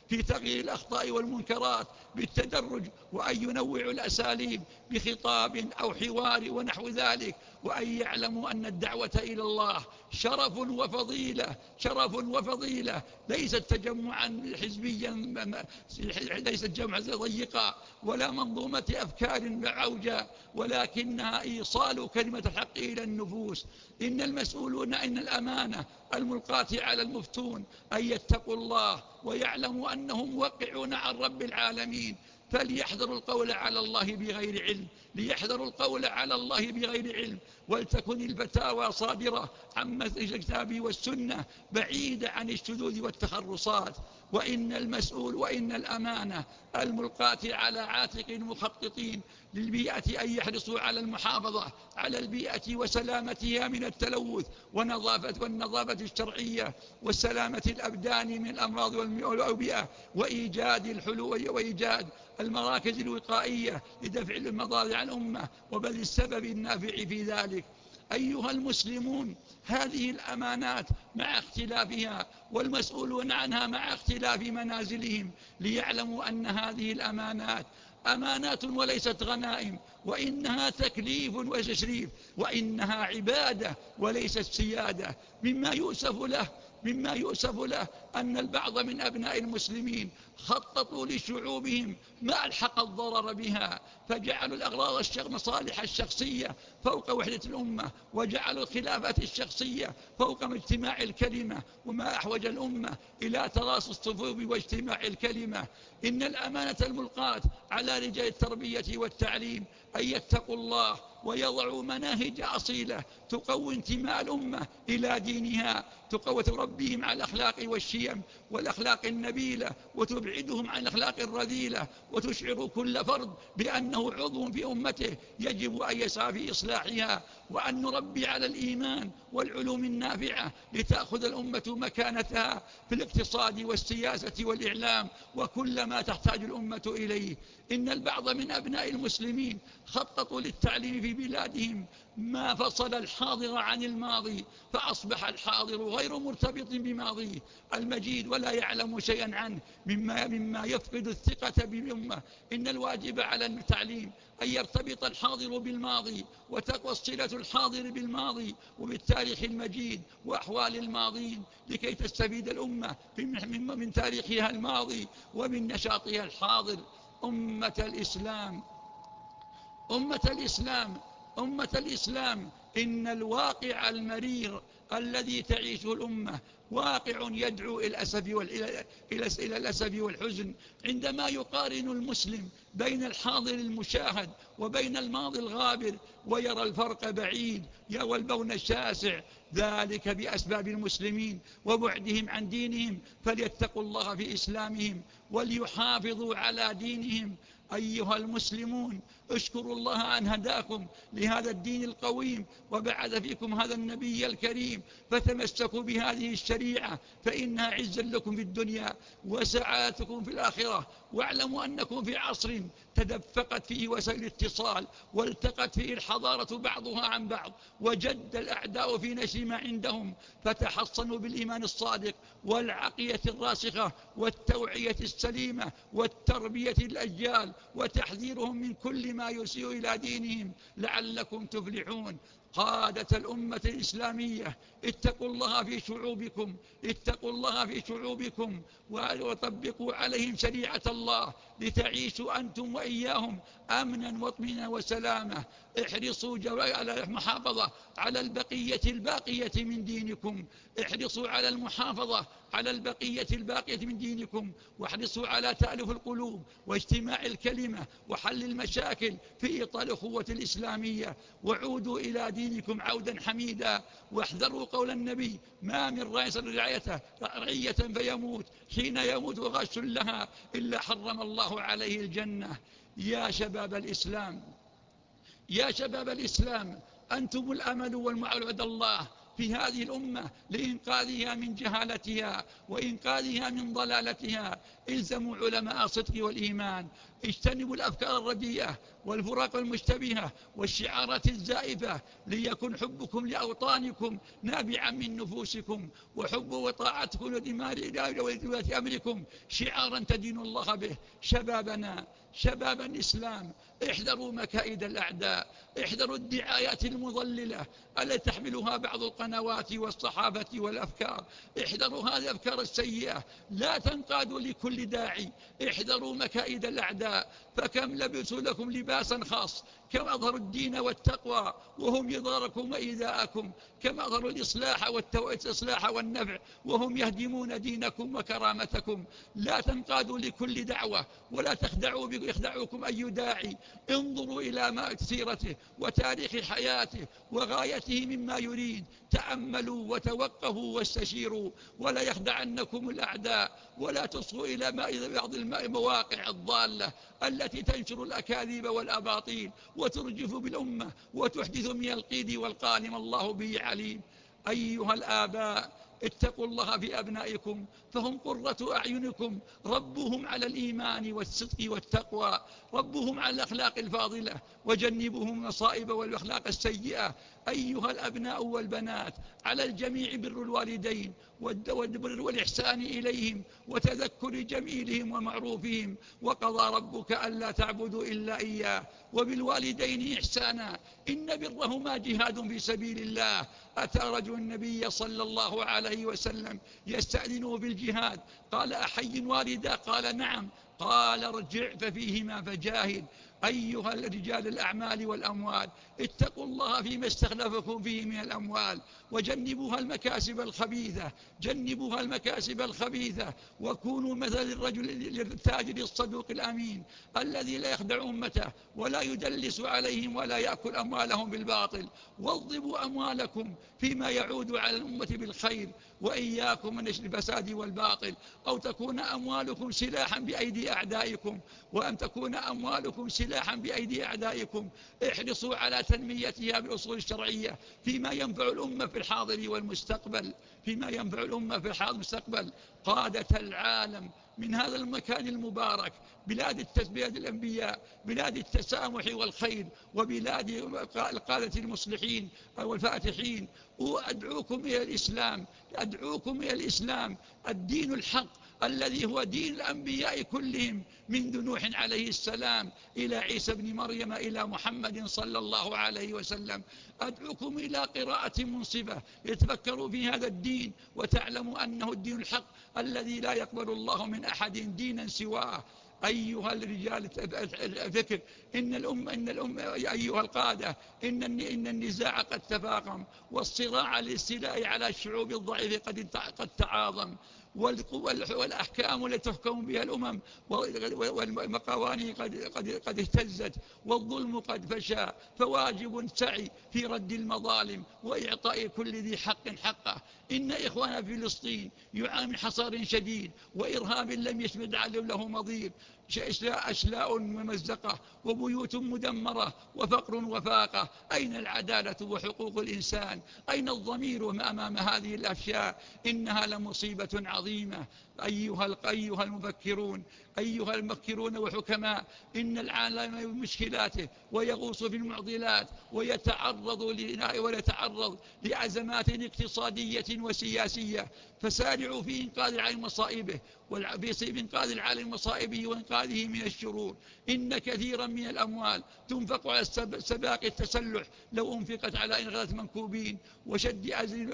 في تغيير الأخطاء والمنكرات بالتدرج وأن ينوعوا الأساليب بخطاب أو حوار ونحو ذلك وأن يعلموا أن الدعوة إلى الله شرف وفضيلة شرف وفضيلة. ليست تجمعا حزبيا ليست جمع ضيقا ولا منظومة أفكار عوجا ولكنها إيصال كلمة الحق إلى النفوس. إن المسؤولون إن الأمانة الملقاة على المفتون أن يتقوا الله ويعلموا أنهم موقعون عن رب العالمين. فليحذروا القول على الله بغير علم. ليحذروا القول على الله بغير علم ولتكن الفتاوى صادرة عن الكتاب والسنة بعيدة عن الشذوذ والتخرصات. وإن المسؤول وإن الأمانة الملقاة على عاتق المخططين للبيئة أن يحرصوا على المحافظة على البيئة وسلامتها من التلوث ونظافة والنظافة الشرعية والسلامة الأبدان من الأمراض والأوبئة وإيجاد الحلول وإيجاد المراكز الوقائية لدفع المضار الأمة وبل السبب النافع في ذلك. أيها المسلمون هذه الأمانات مع اختلافها والمسؤولون عنها مع اختلاف منازلهم ليعلموا أن هذه الأمانات أمانات وليست غنائم وإنها تكليف وتشريف وإنها عبادة وليست سيادة. مما يؤسف له مما يؤسف له أن البعض من أبناء المسلمين خططوا لشعوبهم ما ألحق الضرر بها فجعلوا الأغراض المصالح الشخصية فوق وحدة الأمة وجعلوا الخلافات الشخصية فوق اجتماع الكلمة وما أحوج الأمة إلى تراص الصفوف واجتماع الكلمة. إن الأمانة الملقاة على رجال التربية والتعليم أن يتقوا الله ويضعوا مناهج أصيلة تقوي انتماء الأمة إلى دينها تقوي تربيهم على الأخلاق والشيم والأخلاق النبيلة وتبعدهم عن الأخلاق الرذيلة وتشعر كل فرد بأنه عضو في أمته يجب أن يسعى في إصلاحها وأن نربي على الإيمان والعلوم النافعة لتأخذ الأمة مكانتها في الاقتصاد والسياسة والإعلام وكل ما تحتاج الأمة إليه. إن البعض من أبناء المسلمين خططوا للتعليم في بلادهم ما فصل الحاضر عن الماضي فأصبح الحاضر غير مرتبط بماضيه. المجيد ولا يعلم شيئا عنه مما, مما يفقد الثقة بالأمة. إن الواجب على التعليم أن يرتبط الحاضر بالماضي وتقوى الصلة الحاضر بالماضي وبالتاريخ المجيد وأحوال الماضين لكي تستفيد الأمة من تاريخها الماضي ومن نشاطها الحاضر. أمة الإسلام. أمة الإسلام. أمة الإسلام. إن الواقع المرير الذي تعيشه الأمة واقع يدعو إلى الأسف, إلى الأسف والحزن. عندما يقارن المسلم بين الحاضر المشاهد وبين الماضي الغابر ويرى الفرق بعيد والبون الشاسع ذلك بأسباب المسلمين وبعدهم عن دينهم فليتقوا الله في إسلامهم وليحافظوا على دينهم. أيها المسلمون اشكروا الله أن هداكم لهذا الدين القويم وبعث فيكم هذا النبي الكريم فتمسكوا بهذه الشريعة فإنها عزا لكم في الدنيا وسعادتكم في الآخرة. واعلموا أنكم في عصر تدفقت فيه وسائل الاتصال والتقت فيه الحضارة بعضها عن بعض وجد الأعداء في نشر ما عندهم فتحصنوا بالإيمان الصادق والعقية الراسخة والتوعية السليمة والتربية الأجيال وتحذيرهم من كل ما يسيء إلى دينهم لعلكم تفلحون. قادة الأمة الإسلامية اتقوا الله في شعوبكم اتقوا الله في شعوبكم وطبقوا عليهم شريعة الله لتعيشوا أنتم وإياهم أمنا واطمنا وسلامة احرصوا على المحافظة على البقية الباقية من دينكم. احرصوا على المحافظة على البقية الباقية من دينكم. واحرصوا على تألف القلوب واجتماع الكلمة وحل المشاكل في إطار الأخوة الإسلامية. وعودوا إلى دينكم عودا حميدا واحذروا قول النبي ما من رئيس رعيته رعية فيموت حين يموت غش لها إلا حرم الله عليه الجنة. يا شباب الإسلام يا شباب الإسلام أنتم الأمل والمعلود الله في هذه الأمة لإنقاذها من جهالتها وإنقاذها من ضلالتها. الزموا علماء الصدق والإيمان. اجتنبوا الأفكار الرديئة والفرق المشتبهة والشعارات الزائفة ليكن حبكم لأوطانكم نابعا من نفوسكم وحب وطاعتكم ودماء أمركم. شعارا تدين الله به. شبابنا شباب الإسلام احذروا مكائد الأعداء. احذروا الدعايات المضللة التي تحملها بعض القنوات والصحافة والأفكار. احذروا هذه الأفكار السيئة. لا تنقادوا لكل داعي. احذروا مكائد الأعداء. فكم لبسوا لكم لباسا خاص كم أظهروا الدين والتقوى وهم يضاركم وإيذاءكم. كم أظهروا الإصلاح والإصلاح والنفع وهم يهدمون دينكم وكرامتكم. لا تنقادوا لكل دعوة ولا تخدعوا يخدعوكم أي داعي. انظروا إلى ما سيرته وتاريخ حياته وغايته مما يريد. تأملوا وتوقفوا واستشيروا. ولا يخدعنكم الأعداء. ولا تصغوا إلى بعض المواقع الضالة. التي تنشر الأكاذيب والأباطيل وترجف بالأمة وتحدث من القيد والقال الله به عليم. أيها الآباء اتقوا الله في أبنائكم فهم قرة أعينكم. ربهم على الإيمان والصدق والتقوى. ربهم على الأخلاق الفاضلة. وجنبهم المصائب والأخلاق السيئة. أيها الأبناء والبنات على الجميع بر الوالدين والإحسان إليهم وتذكر جميلهم ومعروفهم وقضى ربك ألا تعبدوا إلا إياه. وبالوالدين إحسانا إن برهما جهاد في سبيل الله. أتى رجل النبي صلى الله عليه وسلم يستأذنه بالجهاد. قال أحي والدا قال نعم. قال ارجع ففيهما فجاهد. أيها الرجال الأعمال والأموال اتقوا الله فيما استخلفكم فيه من الأموال وجنبوها المكاسب الخبيثة جنبوها المكاسب الخبيثة وكونوا مثل الرجل للتاجر الصدوق الأمين الذي لا يخدع أمته ولا يدلس عليهم ولا يأكل أموالهم بالباطل. وضبوا أموالكم فيما يعود على الأمة بالخير وإياكم من الفساد والباطل أو تكون أموالكم سلاحا بأيدي أعدائكم وأن تكون أموالكم سلاحا بأيدي أعدائكم. احرصوا على تنميتها بالأصول الشرعية فيما ينفع الأمة في الحاضر والمستقبل فيما ينفع الأمة في الحاضر والمستقبل. قادة العالم من هذا المكان المبارك بلاد التسبية الأنبياء بلاد التسامح والخير وبلاد القادة المصلحين والفاتحين. وأدعوكم إلى الإسلام أدعوكم إلى الإسلام الدين الحق. الذي هو دين الأنبياء كلهم منذ نوح عليه السلام إلى عيسى بن مريم إلى محمد صلى الله عليه وسلم. أدعوكم إلى قراءة منصفة لتفكروا في هذا الدين وتعلموا أنه الدين الحق الذي لا يقبل الله من أحد دينا سواه. أيها الرجال الفكر إن الأم إن الأم أيها القادة إن إن النزاع قد تفاقم والصراع للاستيلاء على الشعوب الضعيفة قد قد تعاظم. والأحكام التي تحكم بها الأمم والمقواني قد, قد, قد اهتزت والظلم قد فشى. فواجب سعي في رد المظالم وإعطاء كل ذي حق حقه. إن إخوان فلسطين يعاني حصار شديد وإرهاب لم يشمد له مضير أشلاء ممزقة وبيوت مدمرة وفقر وفاقة. أين العدالة وحقوق الإنسان؟ أين الضمير أمام هذه الأشياء إنها لمصيبة عظيمة. أيها, أيها المفكرون أيها المفكرون وحكماء إن العالم بمشكلاته ويغوص في المعضلات ويتعرض ويتعرض لأزمات اقتصادية وسياسية. فسارعوا في إنقاذ العالم مصائبه في إنقاذ العالم مصائبه وإنقاذه من الشرور. إن كثيرا من الأموال تنفق على سباق التسلح لو أنفقت على إنغاث منكوبين وشد أزل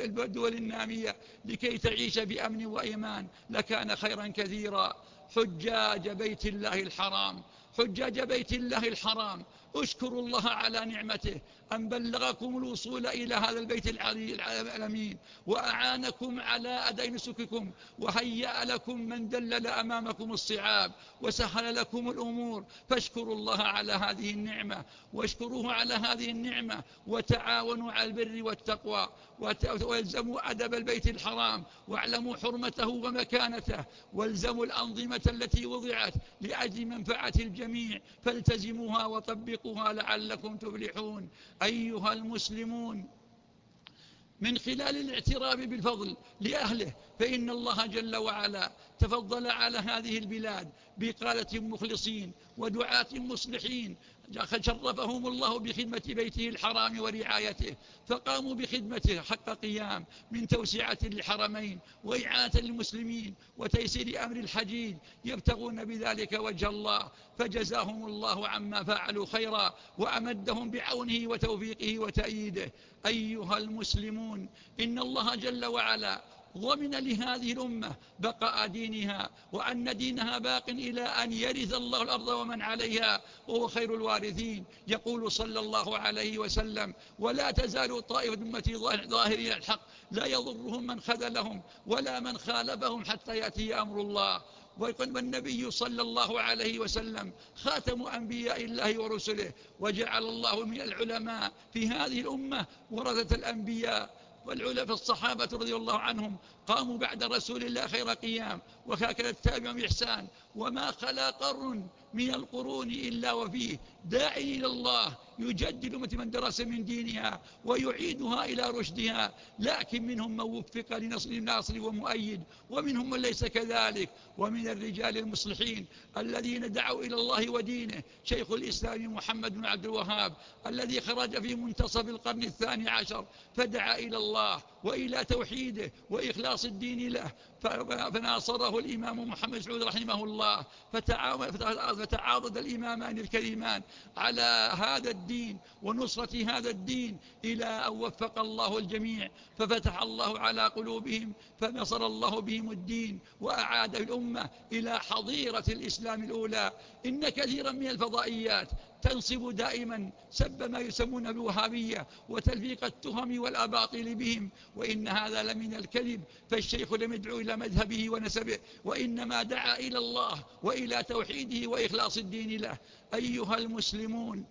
الدول النامية لكي تعيش بأمن وإيمان. لكان خيرا كثيرا. حجاج بيت الله الحرام حجاج بيت الله الحرام. اشكروا الله على نعمته أن بلغكم الوصول إلى هذا البيت الأمين وأعانكم على أداء نسككم وهيأ لكم من دلل أمامكم الصعاب وسهل لكم الأمور. فاشكروا الله على هذه النعمة واشكروه على هذه النعمة وتعاونوا على البر والتقوى والزموا أدب البيت الحرام واعلموا حرمته ومكانته والزموا الأنظمة التي وضعت لأجل منفعة الجميع فالتزموها وطبقوها لعلكم تفلحون أيها المسلمون. من خلال الاعتراف بالفضل لأهله فإن الله جل وعلا تفضل على هذه البلاد بقالة مخلصين ودعاة مصلحين شرفهم الله بخدمة بيته الحرام ورعايته فقاموا بخدمته حق قيام من توسعة للحرمين وإعانة للمسلمين وتيسير أمر الحجيج. يبتغون بذلك وجه الله فجزاهم الله عما فعلوا خيرا وأمدهم بعونه وتوفيقه وتأييده. أيها المسلمون إن الله جل وعلا ضمن لهذه الأمة بقاء دينها وأن دينها باق إلى أن يرث الله الأرض ومن عليها وهو خير الوارثين. يقول صلى الله عليه وسلم ولا تزال طائفة أمتي ظاهرين الحق لا يضرهم من خذلهم ولا من خالفهم حتى يأتي أمر الله. والنبي صلى الله عليه وسلم خاتم أنبياء الله ورسله وجعل الله من العلماء في هذه الأمة ورثة الأنبياء. والعلماء الصحابة رضي الله عنهم قاموا بعد رسول الله خير قيام وهكذا التابع بإحسان وما خلا قرن من القرون إلا وفيه داع إلى الله يجدد مثل من درس من دينها ويعيدها إلى رشدها لكن منهم من وفق لنصر الناصر ومؤيد ومنهم من ليس كذلك ومن الرجال المصلحين الذين دعوا إلى الله ودينه شيخ الإسلام محمد بن عبد الوهاب الذي خرج في منتصف القرن الثاني عشر فدعا إلى الله وإلى توحيده وإخلاص الدين له فناصره الإمام محمد سعود رحمه الله فتعاضد الإمامان الكريمان على هذا الدين ونصرة هذا الدين إلى أن وفق الله الجميع ففتح الله على قلوبهم فنصر الله بهم الدين وأعاد الأمة إلى حظيرة الإسلام الأولى. إن كثيرا من الفضائيات تنصب دائما سب ما يسمون بالوهابية وتلفيق التهم والأباطيل بهم وإن هذا لمن الكذب فالشيخ لم يدعو إلى مذهبه ونسبه وإنما دعا إلى الله وإلى توحيده وإخلاص الدين له. أيها المسلمون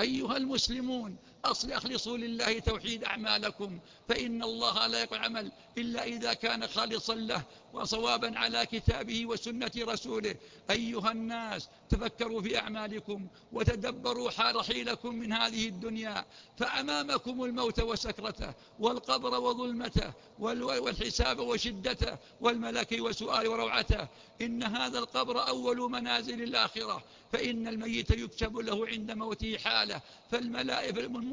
أيها المسلمون أصل أخلصوا لله توحيد أعمالكم فإن الله لا يقع عمل إلا إذا كان خالصا له وصوابا على كتابه وسنة رسوله. أيها الناس تفكروا في أعمالكم وتدبروا حال رحيلكم من هذه الدنيا فأمامكم الموت وسكرته والقبر وظلمته والحساب وشدته والملك وسؤال وروعته. إن هذا القبر أول منازل الآخرة فإن الميت يكتب له عند موته حالة فالملائكة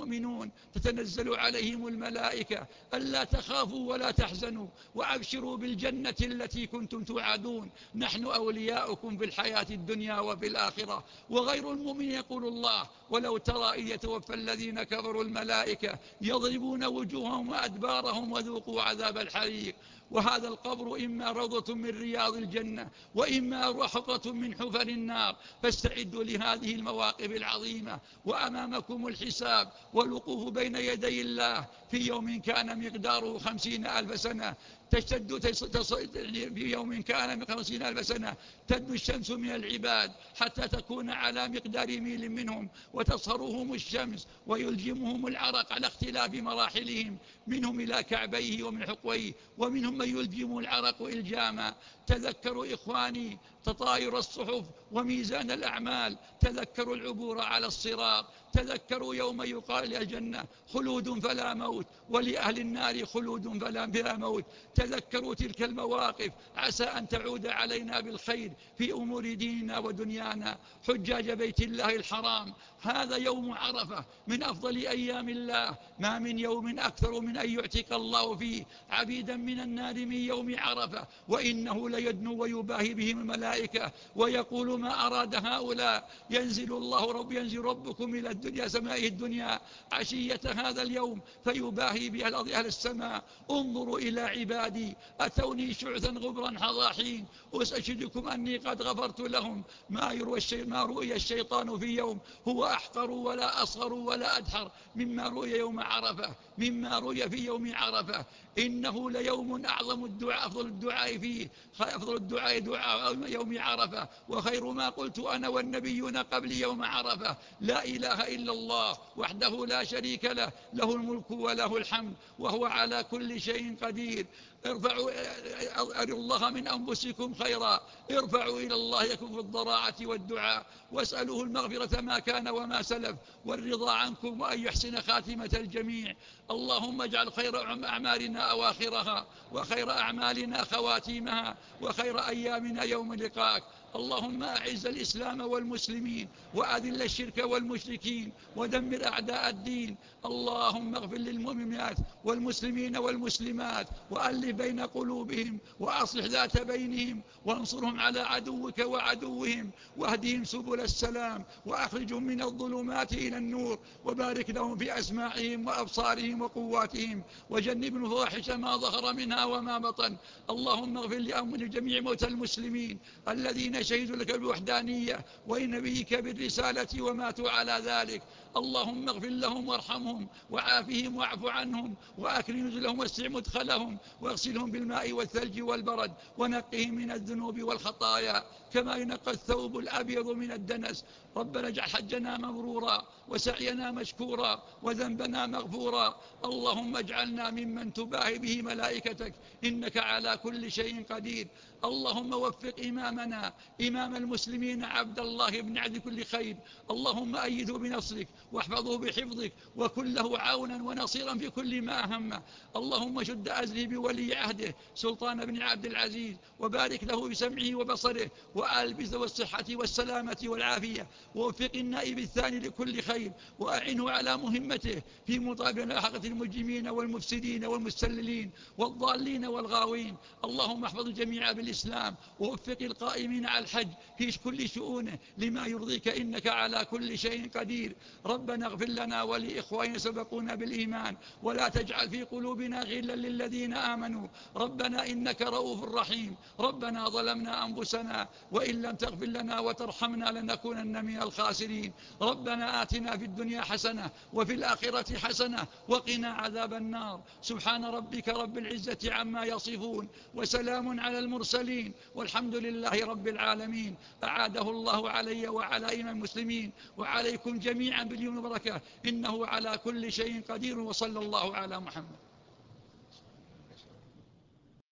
المؤمنون تتنزل عليهم الملائكة ألا تخافوا ولا تحزنوا وأبشروا بالجنة التي كنتم توعدون. نحن أولياؤكم في الحياة الدنيا وفي الآخرة. وغير المؤمن يقول الله ولو ترى إذ يتوفى الذين كفروا الملائكة يضربون وجوههم وأدبارهم وذوقوا عذاب الحريق. وهذا القبر إما روضة من رياض الجنة وإما رحقة من حفر النار. فاستعدوا لهذه المواقف العظيمة وأمامكم الحساب والوقوف بين يدي الله في يوم كان مقداره خمسين ألف سنة. تشتد في يوم كان من خمسين ألف سنة تدنو الشمس من العباد حتى تكون على مقدار ميل منهم وتصهرهم الشمس ويلجمهم العرق على اختلاف مراحلهم منهم إلى كعبيه ومن حقويه ومنهم من يلجم العرق إلجاما. تذكروا إخواني تطاير الصحف وميزان الأعمال تذكروا العبور على الصراط تذكروا يوم يقال للجنة خلود فلا موت ولأهل النار خلود فلا بلا موت. تذكروا تلك المواقف عسى أن تعود علينا بالخير في أمور ديننا ودنيانا. حجاج بيت الله الحرام هذا يوم عرفة من أفضل أيام الله. ما من يوم أكثر من أن يعتق الله فيه. عبيدا من النار من يوم عرفة وإنه ليدنو ويباهي بهم الملائكة ويقول ما أراد هؤلاء. ينزل الله رب ينزل ربكم إلى الدنيا سمائه الدنيا عشية هذا اليوم فيباهي بها الأرض أهل السماء. انظروا إلى عبادي أتوني شعثا غبرا حضاحين وأشهدكم أني قد غفرت لهم. ما, يروى الشي... ما رؤي الشيطان في يوم هو أحقر ولا أصغر ولا أدحر. مما رؤي يوم عرفة مما رؤي في يوم عرفة. إنه ليوم أعظم الدعاء أفضل الدعاء فيه. أفضل الدعاء دعاء يوم عرفة. وخير ما قلت أنا والنبيون قبل يوم عرفة. لا إله إلا الله وحده لا شريك له له الملك وله الحمد وهو على كل شيء قدير. ارفعوا أروا الله من أنفسكم خيرا. ارفعوا إلى الله يكون في الضراعة والدعاء. واسألوه المغفرة ما كان وما سلف والرضا عنكم وأن يحسن خاتمة الجميع. اللهم اجعل خير أعمالنا أواخرها وخير أعمالنا خواتيمها وخير أيامنا يوم لقاك اللهم أعز الإسلام والمسلمين وأذل الشرك والمشركين ودمر أعداء الدين. اللهم اغفر للمؤمنات والمسلمين والمسلمات وألف بين قلوبهم وأصلح ذات بينهم وانصرهم على عدوك وعدوهم واهدهم سبل السلام وأخرجهم من الظلمات إلى النور وبارك لهم في أسماعهم وأبصارهم وقواتهم وجنبهم فواحش ما ظهر منها وما بطن. اللهم اغفر لأمن جميع موتى المسلمين الذين شهدوا لك بالوحدانية ولنبيك بالرسالة وماتوا على ذلك. اللهم اغفر لهم وارحمهم وعافهم واعف عنهم وأكرم نزلهم واسع مدخلهم واغسلهم بالماء والثلج والبرد ونقهم من الذنوب والخطايا. كما ينقى الثوب الأبيض من الدنس. ربنا اجعل حجنا مبرورا وسعينا مشكورا وذنبنا مغفورا. اللهم اجعلنا ممن تباهي به ملائكتك. إنك على كل شيء قدير. اللهم وفق إمامنا. إمام المسلمين عبد الله بن عبد كل خير. اللهم أيده بنصرك واحفظه بحفظك وكن له عونا ونصيرا في كل ما أهمه اللهم شد أزري بولي عهده سلطان بن عبد العزيز وبارك له بسمعه وبصره وألبسه والصحة والسلامة والعافية. ووفق النائب الثاني لكل خير وأعنه على مهمته في مطابقة المجرمين والمفسدين والمستللين والضالين والغاوين. اللهم احفظ الجميع بالإسلام ووفق القائمين على الحج في كل شؤونه لما يرضيك إنك على كل شيء قدير. ربنا اغفر لنا ولإخواننا سبقونا بالإيمان ولا تجعل في قلوبنا غلا للذين آمنوا. ربنا إنك رؤوف رحيم. ربنا ظلمنا أنفسنا وإن لم تغفر لنا وترحمنا لنكونن من الخاسرين. ربنا آتنا في الدنيا حسنة وفي الآخرة حسنة وقنا عذاب النار. سبحان ربك رب العزة عما يصفون وسلام على المرسلين والحمد لله رب العالمين. أعاده الله علي وعلى إمام المسلمين وعليكم جميعا باليوم وبركة إنه على كل شيء قدير وصلى الله على محمد.